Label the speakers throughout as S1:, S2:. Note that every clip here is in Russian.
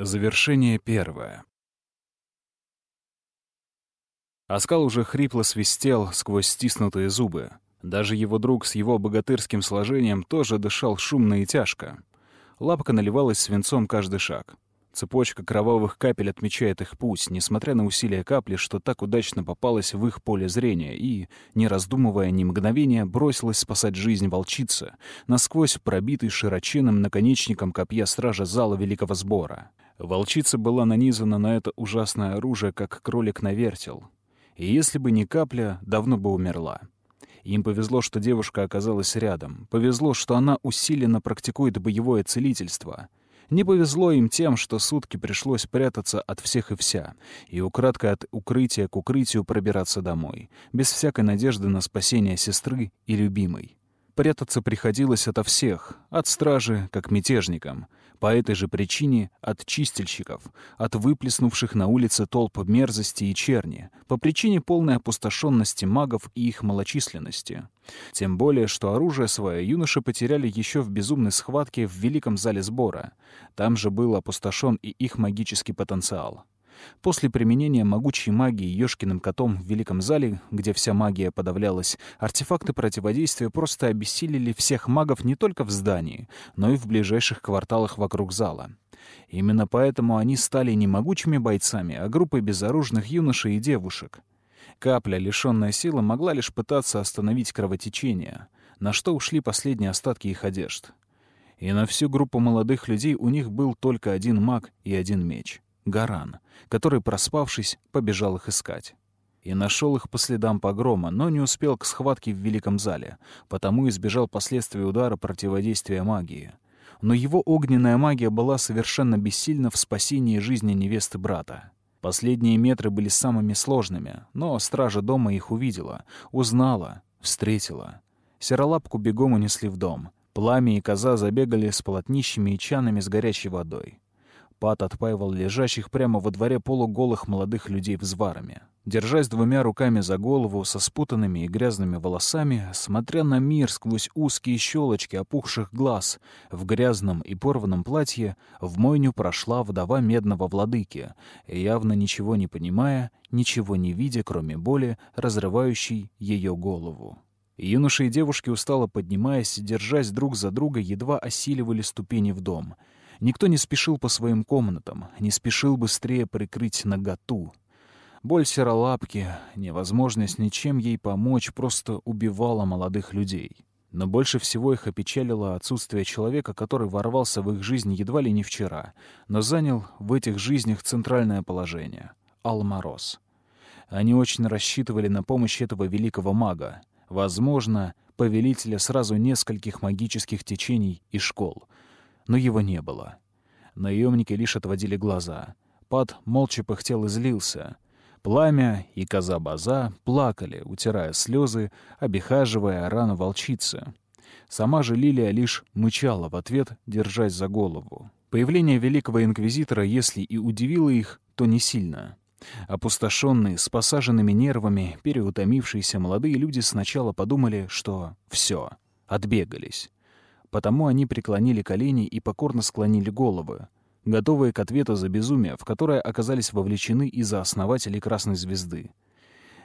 S1: Завершение первое. Оскал уже хрипло свистел сквозь стиснутые зубы. Даже его друг с его богатырским сложением тоже дышал шумно и тяжко. Лапка наливалась свинцом каждый шаг. Цепочка кровавых капель отмечает их путь, несмотря на усилия капли, что так удачно попалась в их поле зрения, и, не раздумывая ни мгновения, бросилась спасать жизнь волчицы, насквозь пробитой широченным наконечником копья стража зала Великого Сбора. Волчица была нанизана на это ужасное оружие, как кролик на вертел. И если бы не капля, давно бы умерла. Им повезло, что девушка оказалась рядом. Повезло, что она усиленно практикует боевое целительство. Не повезло им тем, что сутки пришлось прятаться от всех и вся, и украдкой от укрытия к укрытию пробираться домой, без всякой надежды на спасение сестры и любимой. Прятаться приходилось ото всех, от стражи, как мятежникам, по этой же причине от чистильщиков, от выплеснувших на улице толп мерзости и черни, по причине полной опустошенности магов и их малочисленности. Тем более, что оружие свое юноши потеряли еще в безумной схватке в Великом зале сбора. Там же был опустошен и их магический потенциал. После применения могучей магии Ёшкиным котом в Великом зале, где вся магия подавлялась, артефакты противодействия просто обессилили всех магов не только в здании, но и в ближайших кварталах вокруг зала. Именно поэтому они стали не могучими бойцами, а группой безоружных юношей и девушек. Капля, лишённая силы, могла лишь пытаться остановить кровотечение, на что ушли последние остатки их одежд. И на всю группу молодых людей у них был только один маг и один меч — Гаран, который, проспавшись, побежал их искать. И нашел их по следам погрома, но не успел к схватке в Великом зале, потому избежал последствий удара противодействия магии. Но его огненная магия была совершенно бессильна в спасении жизни невесты брата. Последние метры были самыми сложными, но стража дома их увидела, узнала, встретила. Серолапку бегом унесли в дом. Пламя и коза забегали с полотнищами и чанами с горячей водой. Пат отпаивал лежащих прямо во дворе полуголых молодых людей взварами. Держась двумя руками за голову, со спутанными и грязными волосами, смотря на мир сквозь узкие щелочки опухших глаз, в грязном и порванном платье, в мойню прошла вдова медного владыки, явно ничего не понимая, ничего не видя, кроме боли, разрывающей ее голову. Юноши и девушки, устало поднимаясь, держась друг за друга, едва осиливали ступени в дом — Никто не спешил по своим комнатам, не спешил быстрее прикрыть наготу. Боль серолапки, невозможность ничем ей помочь просто убивала молодых людей. Но больше всего их опечалило отсутствие человека, который ворвался в их жизнь едва ли не вчера, но занял в этих жизнях центральное положение — Алмороз. Они очень рассчитывали на помощь этого великого мага, возможно, повелителя сразу нескольких магических течений и школ — но его не было. Наемники лишь отводили глаза. Пад молча пыхтел и злился. Пламя и коза-база плакали, утирая слезы, обихаживая рану волчицы. Сама же Лилия лишь мычала в ответ, держась за голову. Появление великого инквизитора, если и удивило их, то не сильно. Опустошенные, с посаженными нервами, переутомившиеся молодые люди сначала подумали, что все, отбегались. Потому они преклонили колени и покорно склонили головы, готовые к ответу за безумие, в которое оказались вовлечены из-за основателей Красной Звезды.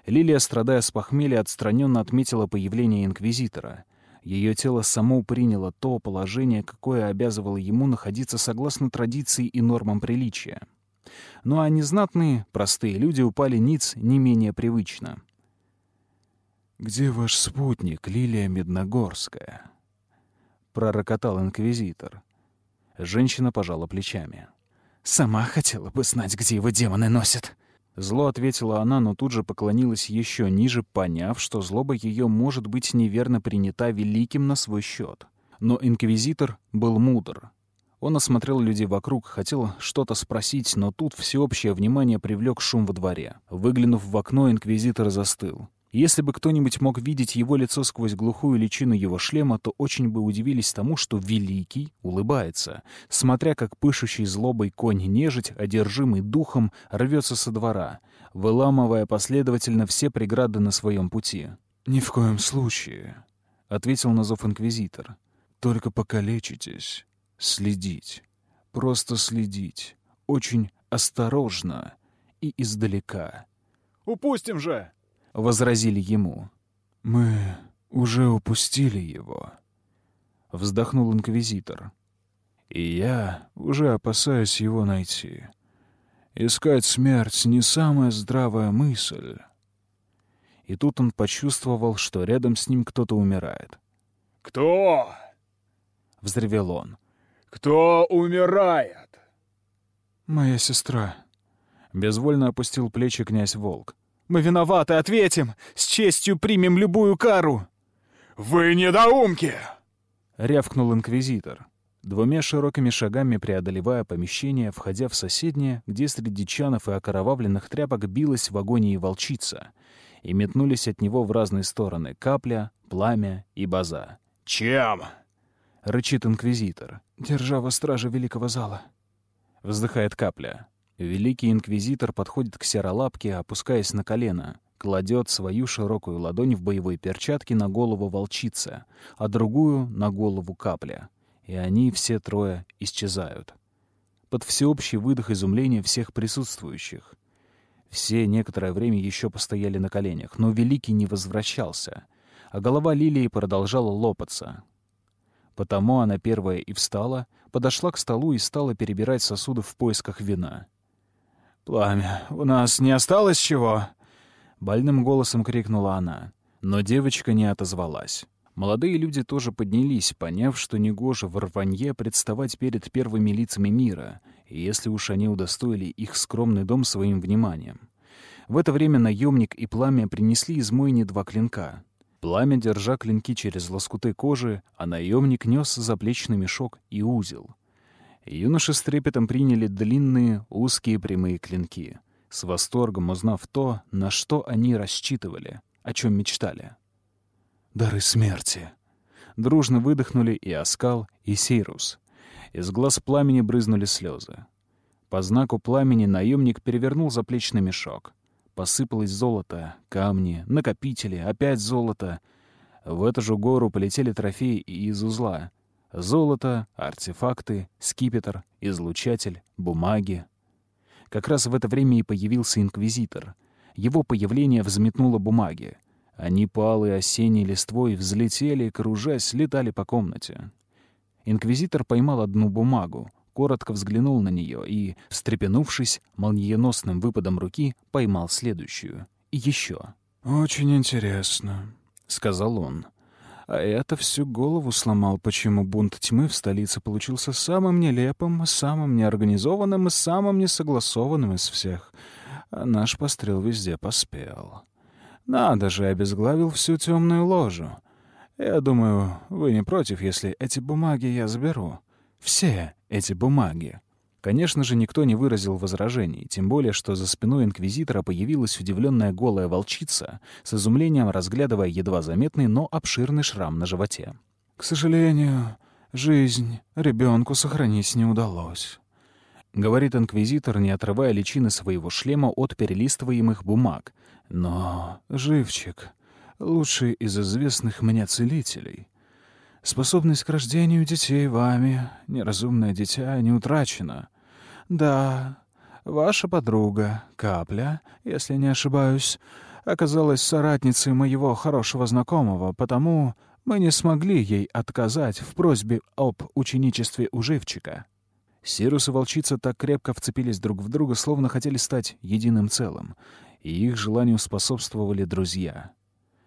S1: Лилия, страдая с похмелья, отстраненно отметила появление Инквизитора. Ее тело само приняло то положение, какое обязывало ему находиться согласно традиции и нормам приличия. Ну а незнатные, простые люди упали ниц не менее привычно. «Где ваш спутник, Лилия Медногорская?» — пророкотал инквизитор. Женщина пожала плечами. «Сама хотела бы знать, где его демоны носят». Зло ответила она, но тут же поклонилась еще ниже, поняв, что злоба ее может быть неверно принята великим на свой счет. Но инквизитор был мудр. Он осмотрел людей вокруг, хотел что-то спросить, но тут всеобщее внимание привлек шум во дворе. Выглянув в окно, инквизитор застыл. Если бы кто-нибудь мог видеть его лицо сквозь глухую личину его шлема, то очень бы удивились тому, что Великий улыбается, смотря как пышущий злобой конь-нежить, одержимый духом, рвется со двора, выламывая последовательно все преграды на своем пути. «Ни в коем случае», — ответил на зов инквизитор. «Только покалечитесь. Следить. Просто следить. очень осторожно и издалека.
S2: «Упустим же!»
S1: — возразили ему. «Мы уже упустили его», — вздохнул инквизитор. «И я уже опасаюсь его найти. Искать смерть — не самая здравая мысль». И тут он почувствовал, что рядом с ним кто-то умирает.
S2: «Кто?»
S1: — взревел он.
S2: «Кто умирает?»
S1: «Моя сестра», — безвольно опустил плечи князь Волк.
S2: «Мы виноваты, ответим! С честью примем любую кару!» «Вы недоумки!»
S1: — рявкнул инквизитор, двумя широкими шагами преодолевая помещение, входя в соседнее, где среди чанов и окровавленных тряпок билась в агонии волчица, и метнулись от него в разные стороны капля, пламя и база.
S2: «Чем?»
S1: — рычит инквизитор. «Держава стража великого зала». Вздыхает капля. Великий инквизитор подходит к серолапке, опускаясь на колено, кладет свою широкую ладонь в боевой перчатке на голову волчицы, а другую — на голову капля. И они все трое исчезают. Под всеобщий выдох изумления всех присутствующих. Все некоторое время еще постояли на коленях, но Великий не возвращался, а голова Лилии продолжала лопаться. Потому она первая и встала, подошла к столу и стала перебирать сосуды в поисках вина.
S2: «Пламя, у нас не осталось чего?»
S1: Больным голосом крикнула она, но девочка не отозвалась. Молодые люди тоже поднялись, поняв, что негоже в рванье представать перед первыми лицами мира, если уж они удостоили их скромный дом своим вниманием. В это время наемник и пламя принесли из мойни два клинка. Пламя, держа клинки через лоскуты кожи, а наемник нес заплечный мешок и узел. Юноши с трепетом приняли длинные, узкие прямые клинки, с восторгом узнав то, на что они рассчитывали, о чем мечтали. «Дары смерти!» Дружно выдохнули и Оскал, и Сейрус. Из глаз пламени брызнули слезы. По знаку пламени наемник перевернул заплечный мешок. Посыпалось золото, камни, накопители, опять золото. В эту же гору полетели трофеи из узла. Золото, артефакты, скипетр, излучатель, бумаги. Как раз в это время и появился инквизитор. Его появление взметнуло бумаги. Они палые осенней листвой взлетели, кружась, летали по комнате. Инквизитор поймал одну бумагу, коротко взглянул на нее и, встрепенувшись, молниеносным выпадом руки поймал следующую. И еще.
S2: «Очень интересно», — сказал он. А это всю голову сломал, почему бунт тьмы в столице получился самым нелепым, самым неорганизованным и самым несогласованным из всех. А наш пострел везде поспел. Надо же, обезглавил всю темную ложу. Я думаю, вы не против, если эти бумаги я заберу. Все эти бумаги. Конечно же, никто не выразил возражений, тем более, что за спиной инквизитора появилась удивленная голая волчица, с изумлением разглядывая едва заметный, но обширный шрам на животе. «К сожалению, жизнь ребенку сохранить не удалось», — говорит инквизитор, не отрывая личины своего шлема от перелистываемых бумаг. «Но живчик — лучший из известных мне целителей. Способность к рождению детей вами, неразумное дитя, не утрачена. Да, ваша подруга, Капля, если не ошибаюсь, оказалась соратницей моего хорошего знакомого, потому мы не смогли ей отказать в просьбе об ученичестве у живчика». Сирус и волчица так крепко вцепились друг в друга, словно хотели стать единым целым, и их желанию способствовали друзья,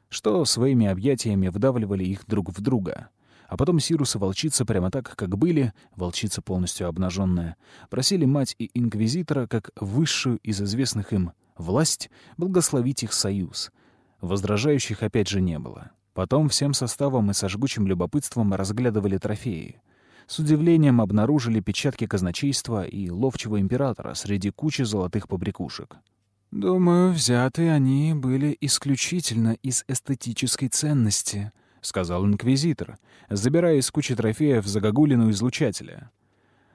S2: что своими объятиями вдавливали их друг в друга. А потом Сирус и волчица, прямо так, как были, волчица полностью обнаженная, просили мать и инквизитора, как высшую из известных им власть, благословить их союз. Возражающих опять же не было. Потом всем составом и со жгучим любопытством разглядывали трофеи. С удивлением обнаружили печатки казначейства и ловчего императора среди кучи золотых побрякушек. «Думаю, взятые они были исключительно из эстетической ценности», — сказал инквизитор, забирая из кучи трофеев загогулину излучателя.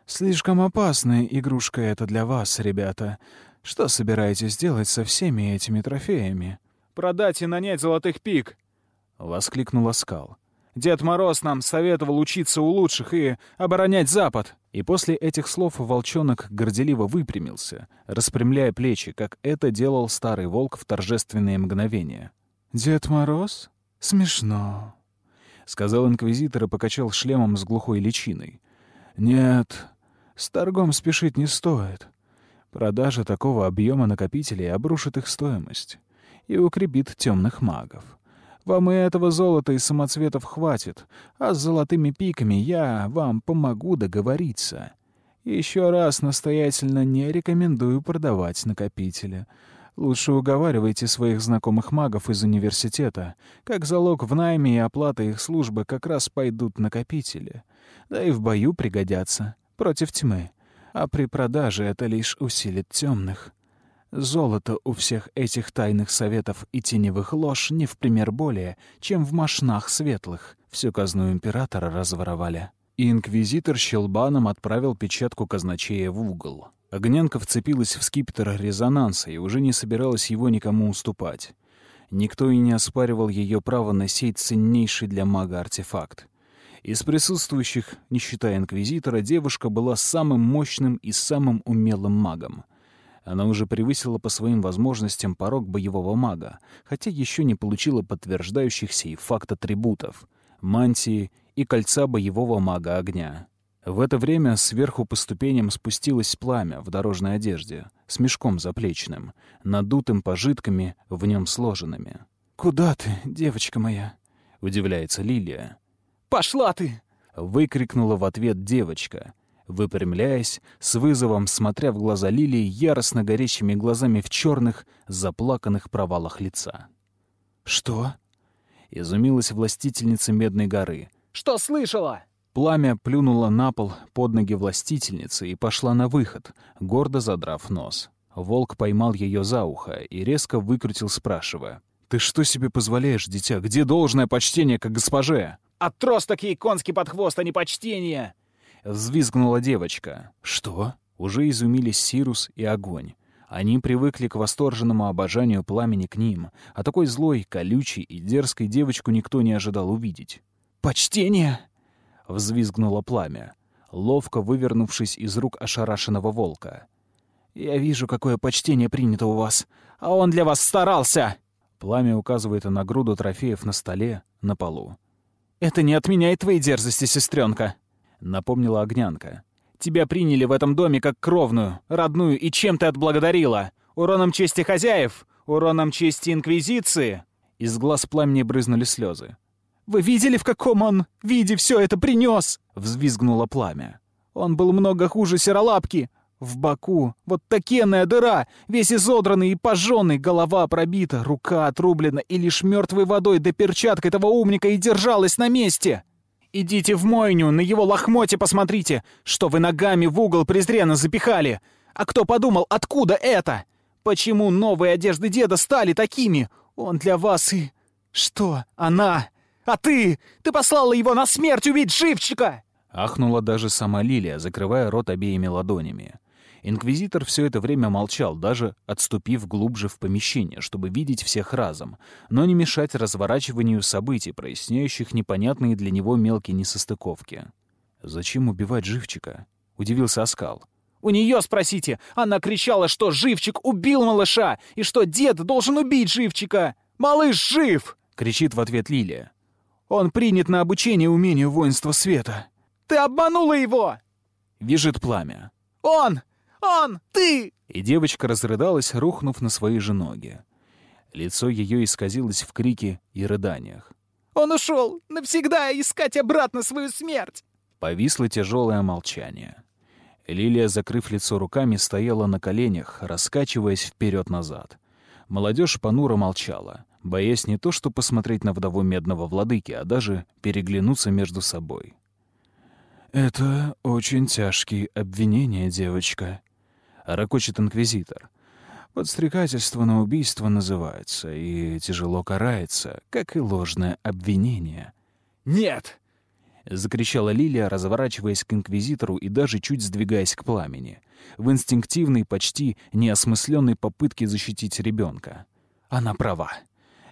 S2: «Слишком опасная игрушка это для вас, ребята. Что собираетесь делать со всеми этими трофеями?» «Продать и нанять золотых пик!»
S1: — воскликнул Оскал.
S2: Дед Мороз нам советовал учиться у лучших и оборонять Запад». И после этих слов волчонок горделиво выпрямился, распрямляя плечи, как это делал старый волк в торжественные мгновения. «Дед Мороз? Смешно», — сказал инквизитор и покачал шлемом с глухой личиной. «Нет, с торгом спешить не стоит. Продажа такого объема накопителей обрушит их стоимость и укрепит темных магов. Вам и этого золота и самоцветов хватит, а с золотыми пиками я вам помогу договориться. Еще раз настоятельно не рекомендую продавать накопители. Лучше уговаривайте своих знакомых магов из университета. Как залог в найме и оплата их службы как раз пойдут накопители. Да и в бою пригодятся. Против тьмы. А при продаже это лишь усилит темных. Золото у всех этих тайных советов и теневых лож не в пример более, чем в мошнах светлых. Всю казну императора разворовали. И инквизитор щелбаном отправил печатку казначея в угол. Огненка вцепилась в скипетр резонанса и уже не собиралась его никому уступать. Никто и не оспаривал ее право носить ценнейший для мага артефакт. Из присутствующих, не считая инквизитора, девушка была самым мощным и самым умелым магом. Она уже превысила по своим возможностям порог боевого мага, хотя еще не получила подтверждающих сей факт атрибутов — мантии и кольца боевого мага огня. В это время сверху по ступеням спустилось пламя в дорожной одежде, с мешком заплечным, надутым пожитками в нем сложенными. «Куда ты, девочка моя?» — удивляется Лилия.
S3: «Пошла ты!»
S2: — выкрикнула в ответ девочка, выпрямляясь, с вызовом смотря в глаза Лилии яростно горящими глазами в черных, заплаканных провалах лица. «Что?» — изумилась властительница Медной горы.
S3: «Что слышала?»
S2: Пламя плюнуло на пол под ноги властительницы и пошла на выход, гордо задрав нос. Волк поймал ее за ухо и резко выкрутил, спрашивая. «Ты что себе позволяешь, дитя? Где должное почтение к госпоже?»
S3: «Отросток ей конский под хвост, а не почтение!»
S2: — взвизгнула девочка. «Что?» Уже изумились Сирус и Огонь. Они привыкли к восторженному обожанию пламени к ним, а такой злой, колючей и дерзкой девочку никто не ожидал увидеть.
S3: «Почтение!»
S2: — взвизгнуло пламя, ловко вывернувшись из рук ошарашенного волка.
S3: «Я вижу, какое почтение принято у вас, а он для вас старался!»
S2: Пламя указывает на груду трофеев на столе, на полу.
S3: «Это не отменяет твоей дерзости, сестренка
S2: напомнила Огнянка.
S3: «Тебя приняли в этом доме как кровную, родную, и чем ты отблагодарила? Уроном чести хозяев? Уроном чести Инквизиции?»
S2: Из глаз пламени брызнули слезы.
S3: «Вы видели, в каком он виде все это принес?»
S2: — взвизгнуло пламя.
S3: «Он был много хуже серолапки. В боку вот такенная дыра, весь изодранный и пожженный, голова пробита, рука отрублена, и лишь мертвой водой да перчаткой этого умника и держалась на месте!» «Идите в мойню, на его лохмоте посмотрите, что вы ногами в угол презренно запихали! А кто подумал, откуда это? Почему новые одежды деда стали такими? Он для вас и... Что? Она? А ты? Ты послала его на смерть убить живчика!»
S2: Ахнула даже сама Лилия, закрывая рот обеими ладонями. Инквизитор все это время молчал, даже отступив глубже в помещение, чтобы видеть всех разом, но не мешать разворачиванию событий, проясняющих непонятные для него мелкие несостыковки. «Зачем убивать живчика?» — удивился Оскал.
S3: «У нее спросите! Она кричала, что живчик убил малыша, и что дед должен убить живчика! Малыш жив!»
S2: — кричит в ответ Лилия.
S3: «Он принят на обучение умению воинства света!» «Ты обманула его!»
S2: — вижит пламя.
S3: «Он! Он! Ты!»
S2: И девочка разрыдалась, рухнув на свои же ноги. Лицо ее исказилось в крике и рыданиях.
S3: «Он ушел! Навсегда искать обратно свою смерть!»
S2: Повисло тяжелое молчание. Лилия, закрыв лицо руками, стояла на коленях, раскачиваясь вперед-назад. Молодежь понуро молчала, боясь не то что посмотреть на вдову медного владыки, а даже переглянуться между собой. «Это очень тяжкие обвинения, девочка», — ракочет инквизитор. «Подстрекательство на убийство называется и тяжело карается, как и ложное обвинение».
S3: «Нет!»
S2: — закричала Лилия, разворачиваясь к инквизитору и даже чуть сдвигаясь к пламени, в инстинктивной, почти неосмысленной попытке защитить ребенка. Она права.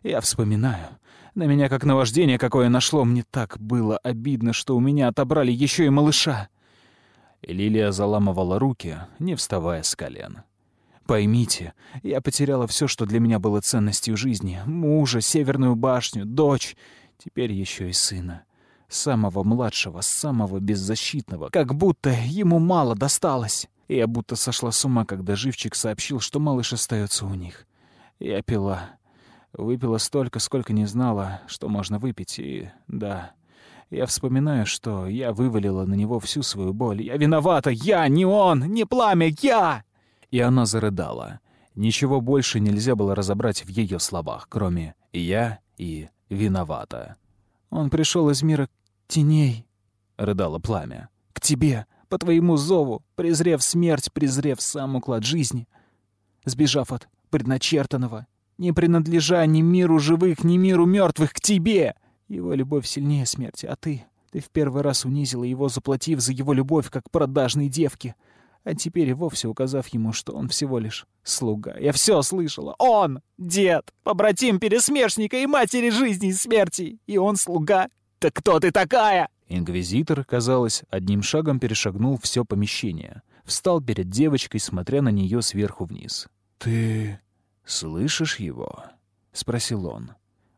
S3: Я вспоминаю. На меня как наваждение какое нашло. Мне так было обидно, что у меня отобрали еще и малыша.
S1: Лилия заламывала руки, не вставая с колен.
S3: Поймите, я потеряла все, что для меня было ценностью жизни. Мужа, Северную башню, дочь. Теперь еще и сына. Самого младшего, самого беззащитного. Как будто ему мало досталось. Я будто сошла с ума, когда живчик сообщил, что малыш остается у них. Я пила. Выпила столько, сколько не знала, что можно выпить, и... да... Я вспоминаю, что я вывалила на него всю свою боль. Я виновата! Я, не он! Не пламя! Я!
S1: И она зарыдала. Ничего больше нельзя было разобрать в ее словах, кроме «я» и «виновата».
S3: «Он пришел из мира теней», — рыдало пламя. «К тебе, по твоему зову, презрев смерть, презрев сам уклад жизни, сбежав от предначертанного, не принадлежа ни миру живых, ни миру мертвых, к тебе. Его любовь сильнее смерти, а ты... Ты в первый раз унизила его, заплатив за его любовь, как продажной девке. А теперь и вовсе указав ему, что он всего лишь слуга. Я все слышала. Он — дед, побратим пересмешника и матери жизни и смерти. И он слуга. Так кто ты такая?
S1: Инквизитор, казалось, одним шагом перешагнул все помещение. Встал перед девочкой, смотря на нее сверху вниз.
S2: «Ты «Слышишь его?» — спросил он.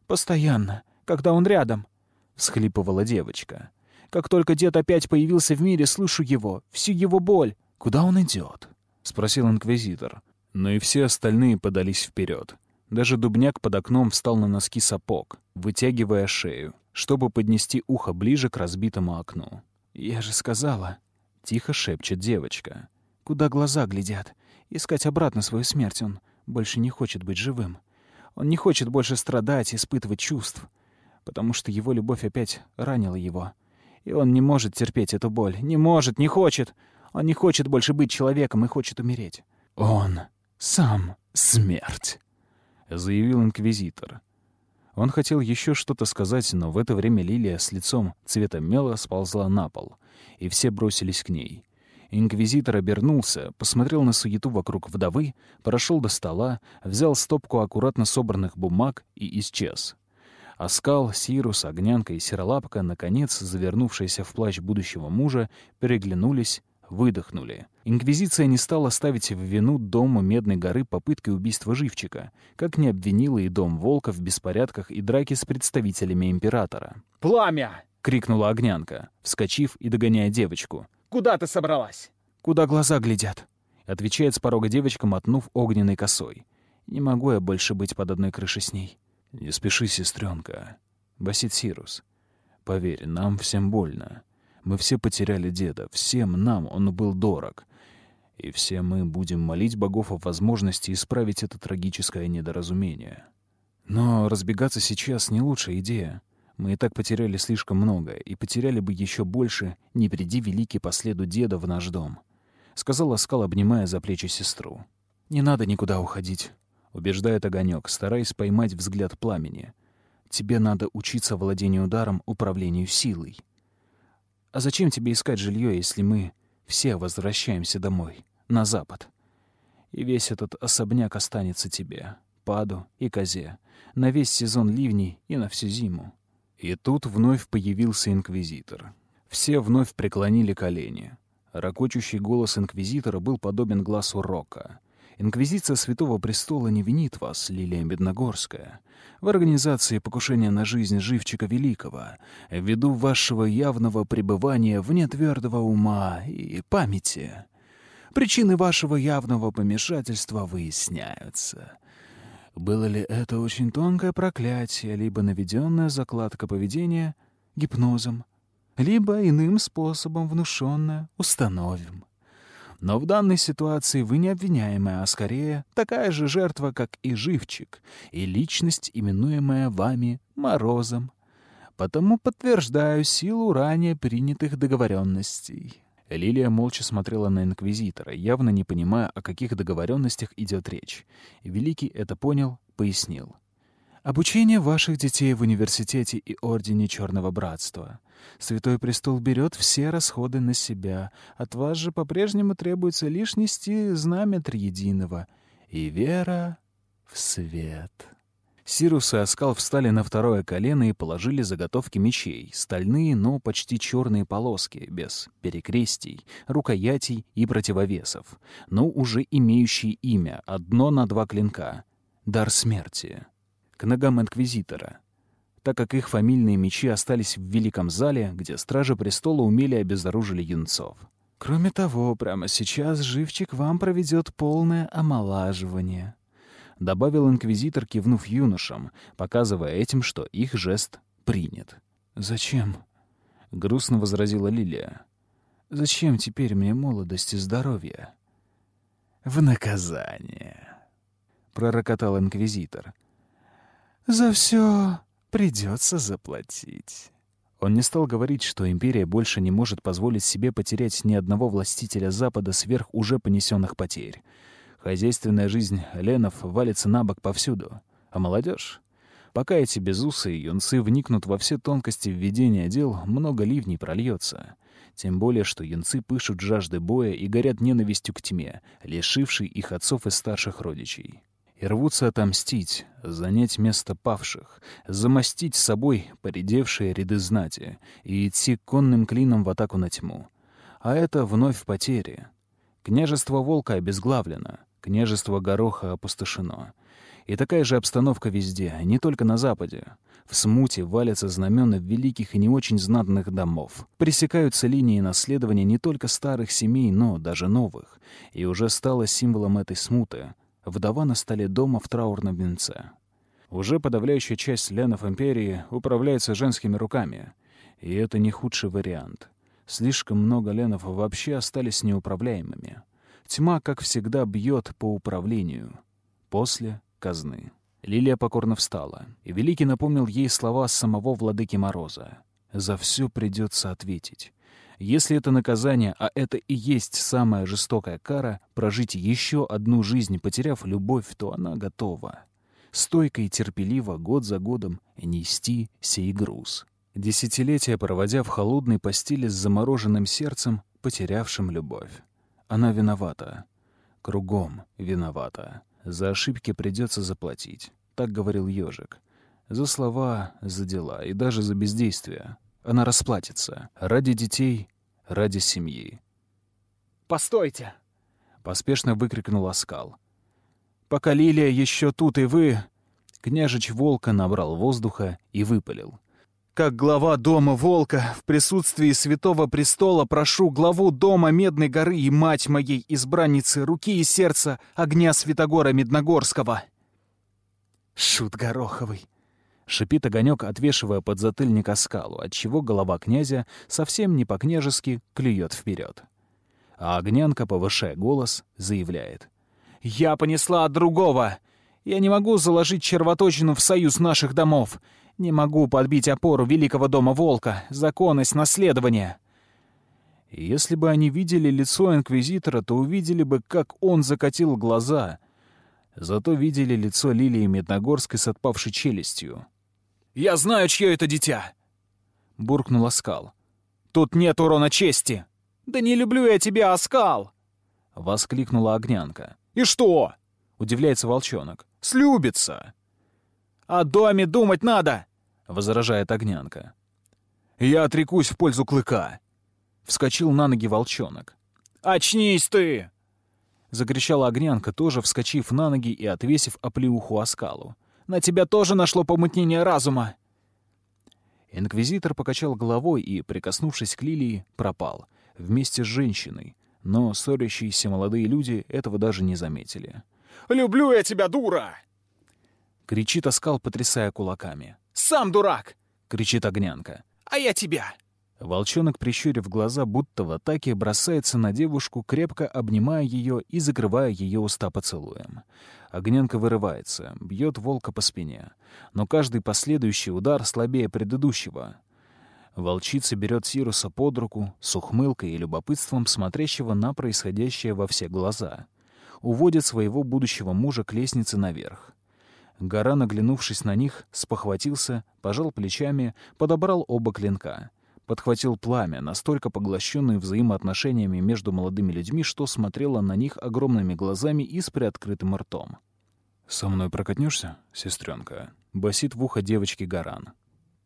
S3: «Постоянно, когда он рядом», — всхлипывала девочка. «Как только дед опять появился в мире, слышу его, всю его боль.
S2: Куда он идет?
S1: спросил инквизитор. Но и все остальные подались вперед. Даже дубняк под окном встал на носки сапог, вытягивая шею, чтобы поднести ухо ближе к разбитому окну.
S3: «Я же сказала», —
S1: тихо шепчет девочка.
S3: «Куда глаза глядят? Искать обратно свою смерть он больше не хочет быть живым. Он не хочет больше страдать, испытывать чувств, потому что его любовь опять ранила его. И он не может терпеть эту боль. Не может, не хочет. Он не хочет больше быть человеком и хочет умереть.
S2: Он сам смерть,
S1: заявил инквизитор. Он хотел еще что-то сказать, но в это время Лилия с лицом цвета мела сползла на пол, и все бросились к ней. Инквизитор обернулся, посмотрел на суету вокруг вдовы, прошел до стола, взял стопку аккуратно собранных бумаг и исчез. Аскал, Сирус, Огнянка и Серолапка, наконец, завернувшиеся в плащ будущего мужа, переглянулись, выдохнули. Инквизиция не стала ставить в вину дому Медной горы попыткой убийства живчика, как не обвинила и дом Волка в беспорядках и драке с представителями императора.
S3: «Пламя!»
S1: — крикнула Огнянка, вскочив и догоняя девочку.
S3: Куда ты собралась?» «Куда глаза глядят?»
S1: — отвечает с порога девочка, мотнув огненной косой. «Не могу я больше быть под одной крышей с ней».
S2: «Не спеши, сестренка, басит Сирус. «Поверь, нам всем больно. Мы все потеряли деда, всем нам он был дорог. И все мы будем молить богов о возможности исправить это трагическое недоразумение. Но разбегаться сейчас не лучшая идея. Мы и так потеряли слишком много, и потеряли бы еще больше, не приди великий по следу деда в наш дом», — сказал Оскал, обнимая за плечи сестру.
S3: «Не надо никуда уходить», —
S1: убеждает Огонек, стараясь поймать взгляд пламени. «Тебе надо учиться владению даром, управлению силой». «А зачем тебе искать жилье, если мы все возвращаемся домой, на запад? И весь этот особняк останется тебе, Паду и Козе, на весь сезон ливней и на всю зиму. И тут вновь появился инквизитор. Все вновь преклонили колени. Рокочущий голос инквизитора был подобен глазу рока. Инквизиция Святого Престола не винит вас, Лилия Медногорская, в организации покушения на жизнь Живчика Великого, ввиду вашего явного пребывания вне твердого ума и памяти. Причины вашего явного помешательства выясняются. Было ли это очень тонкое проклятие, либо наведенная закладка поведения гипнозом, либо иным способом внушенное, установим. Но в данной ситуации вы не обвиняемая, а скорее такая же жертва, как и живчик, и личность, именуемая вами Морозом. Потому подтверждаю силу ранее принятых договоренностей. Лилия молча смотрела на инквизитора, явно не понимая, о каких договоренностях идет речь. Великий это понял, пояснил. «Обучение ваших детей в университете и Ордене Черного Братства. Святой Престол берет все расходы на себя. От вас же по-прежнему требуется лишь нести знамя Триединого. И вера в свет». Сирус и Оскал встали на второе колено и положили заготовки мечей, стальные, но почти черные полоски, без перекрестий, рукоятей и противовесов, но уже имеющие имя, одно на два клинка — дар смерти, к ногам Инквизитора, так как их фамильные мечи остались в Великом зале, где Стражи Престола умели обезоружили юнцов.
S2: Кроме того, прямо сейчас живчик вам проведет полное омолаживание —
S1: добавил инквизитор, кивнув юношам, показывая этим, что их жест принят.
S2: «Зачем?»
S1: — грустно возразила Лилия.
S2: «Зачем теперь мне молодость и здоровье?»
S1: «В наказание», — пророкотал инквизитор.
S2: «За все придется заплатить».
S1: Он не стал говорить, что империя больше не может позволить себе потерять ни одного властителя Запада сверх уже понесенных потерь. Хозяйственная жизнь Ленов валится на бок повсюду. А молодежь? Пока эти безусые юнцы вникнут во все тонкости введения дел, много ливней прольется. Тем более, что юнцы пышут жажды боя и горят ненавистью к тьме, лишившей их отцов и старших родичей. И рвутся отомстить, занять место павших, замостить собой поредевшие ряды знати и идти конным клином в атаку на тьму. А это вновь в потере. Княжество Волка обезглавлено — Княжество Гороха опустошено. И такая же обстановка везде, не только на Западе. В смуте валятся знамена великих и не очень знатных домов. Пресекаются линии наследования не только старых семей, но даже новых. И уже стало символом этой смуты — вдова на столе дома в траурном венце. Уже подавляющая часть ленов империи управляется женскими руками. И это не худший вариант. Слишком много ленов вообще остались неуправляемыми. Тьма, как всегда, бьет по управлению. После — казны. Лилия покорно встала, и Великий напомнил ей слова самого владыки Мороза. «За все придется ответить. Если это наказание, а это и есть самая жестокая кара, прожить еще одну жизнь, потеряв любовь, то она готова. Стойко и терпеливо, год за годом, нести сей груз. Десятилетия проводя в холодной постели с замороженным сердцем, потерявшим любовь. Она виновата. Кругом виновата. За ошибки придется заплатить. Так говорил ежик. За слова, за дела и даже за бездействие. Она расплатится. Ради детей, ради семьи.
S3: «Постойте!»
S1: — поспешно выкрикнул Оскал. «Пока Лилия еще тут, и вы...» Княжич Волка набрал воздуха и выпалил.
S3: Как глава дома Волка в присутствии Святого Престола прошу главу дома Медной горы и мать моей избранницы руки и сердца огня Святогора Медногорского.
S1: Шут Гороховый. Шипит огонек, отвешивая подзатыльник оскалу, отчего голова князя совсем не по-княжески клюет вперед. А огнянка, повышая голос, заявляет.
S3: «Я понесла от другого. Я не могу заложить червоточину в союз наших домов. Не могу подбить опору Великого дома Волка, законность наследования.
S1: Если бы они видели лицо Инквизитора, то увидели бы, как он закатил глаза. Зато видели лицо Лилии Медногорской с отпавшей челюстью.
S3: «Я знаю, чье это дитя!» — буркнул Оскал. «Тут нет урона чести!» «Да не люблю я тебя, Оскал!»
S1: — воскликнула Огнянка.
S3: «И что?»
S1: — удивляется волчонок.
S3: «Слюбится!» «О доме думать надо!»
S1: возражает Огнянка.
S3: «Я отрекусь в пользу клыка!»
S1: Вскочил на ноги волчонок.
S3: «Очнись ты!»
S1: Закричала Огнянка, тоже вскочив на ноги и отвесив оплеуху оскалу.
S3: «На тебя тоже нашло помутнение разума!»
S1: Инквизитор покачал головой и, прикоснувшись к лилии, пропал, вместе с женщиной, но ссорящиеся молодые люди этого даже не заметили.
S3: «Люблю я тебя, дура!»
S1: — кричит Оскал, потрясая кулаками.
S3: Сам дурак!»
S1: — кричит Огнянка.
S3: «А я тебя!»
S1: Волчонок, прищурив глаза, будто в атаке, бросается на девушку, крепко обнимая ее и закрывая ее уста поцелуем. Огнянка вырывается, бьет волка по спине. Но каждый последующий удар слабее предыдущего. Волчица берет Сируса под руку, с ухмылкой и любопытством смотрящего на происходящее во все глаза. Уводит своего будущего мужа к лестнице наверх. Гора, наглянувшись на них, спохватился, пожал плечами, подобрал оба клинка. Подхватил пламя, настолько поглощенное взаимоотношениями между молодыми людьми, что смотрело на них огромными глазами и с приоткрытым ртом. «Со мной прокатнешься, сестренка?» — басит в ухо девочки Гаран.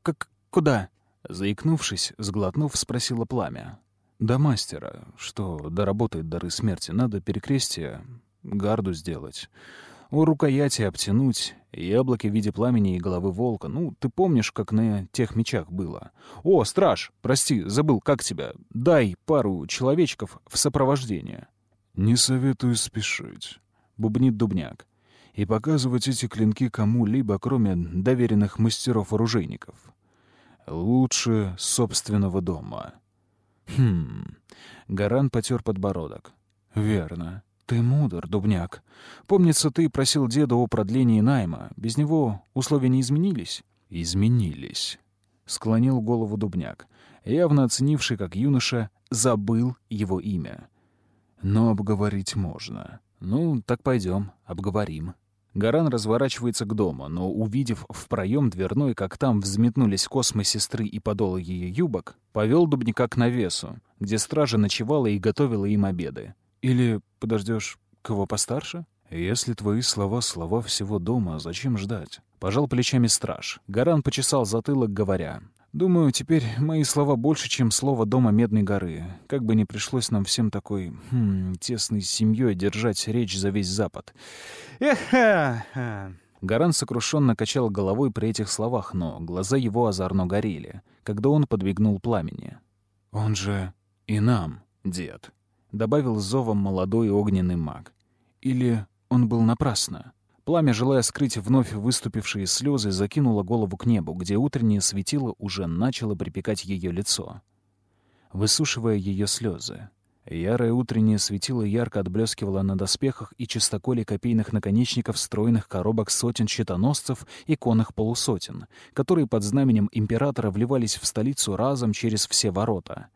S3: «Как куда?»
S1: Заикнувшись, сглотнув, спросила пламя. «До мастера. Что, доработает дары смерти. Надо перекрестие, гарду сделать. У рукояти обтянуть, яблоки в виде пламени и головы волка. Ну, ты помнишь, как на тех мечах было? О, страж, прости, забыл, как тебя? Дай пару человечков в сопровождение».
S2: «Не советую спешить», — бубнит Дубняк и показывать эти клинки кому-либо, кроме доверенных мастеров-оружейников. Лучше собственного дома.
S1: Хм. Гаран потер подбородок.
S2: Верно.
S1: Ты мудр, Дубняк. Помнится, ты просил деда о продлении найма. Без него условия не изменились?
S2: Изменились.
S1: Склонил голову Дубняк, явно оценивший, как юноша забыл его имя.
S2: Но обговорить можно.
S1: Ну, так пойдем, обговорим. Гаран разворачивается к дому, но, увидев в проем дверной, как там взметнулись космы сестры и подолы ее юбок, повел дубника к навесу, где стража ночевала и готовила им обеды. Или подождешь кого постарше?
S2: Если твои слова — слова всего дома, зачем ждать?
S1: Пожал плечами страж. Гаран почесал затылок, говоря. Думаю, теперь мои слова больше, чем слово дома Медной горы. Как бы ни пришлось нам всем такой хм, тесной семьей держать речь за весь Запад. Эх! Гаран сокрушенно качал головой при этих словах, но глаза его озорно горели, когда он подвигнул пламени.
S2: «Он же и нам, дед», —
S1: добавил зовом молодой огненный маг.
S2: «Или он был напрасно?»
S1: Пламя, желая скрыть вновь выступившие слезы, закинуло голову к небу, где утреннее светило уже начало припекать ее лицо, высушивая ее слезы. Ярое утреннее светило ярко отблескивало на доспехах и чистоколе копейных наконечников стройных коробок сотен щитоносцев и конных полусотен, которые под знаменем императора вливались в столицу разом через все ворота.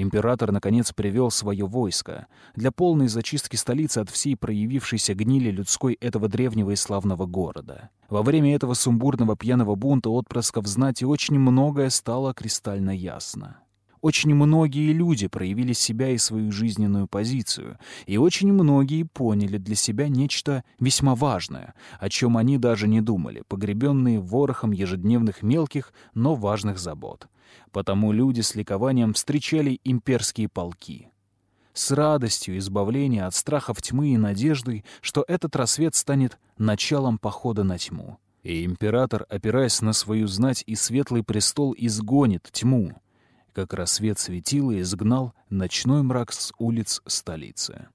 S1: Император, наконец, привел свое войско для полной зачистки столицы от всей проявившейся гнили людской этого древнего и славного города. Во время этого сумбурного пьяного бунта отпрысков знати очень многое стало кристально ясно. Очень многие люди проявили себя и свою жизненную позицию, и очень многие поняли для себя нечто весьма важное, о чем они даже не думали, погребенные ворохом ежедневных мелких, но важных забот — Потому люди с ликованием встречали имперские полки. С радостью избавления от страхов тьмы и надеждой, что этот рассвет станет началом похода на тьму. И император, опираясь на свою знать и светлый престол, изгонит тьму, как рассвет светил и изгнал ночной мрак с улиц столицы.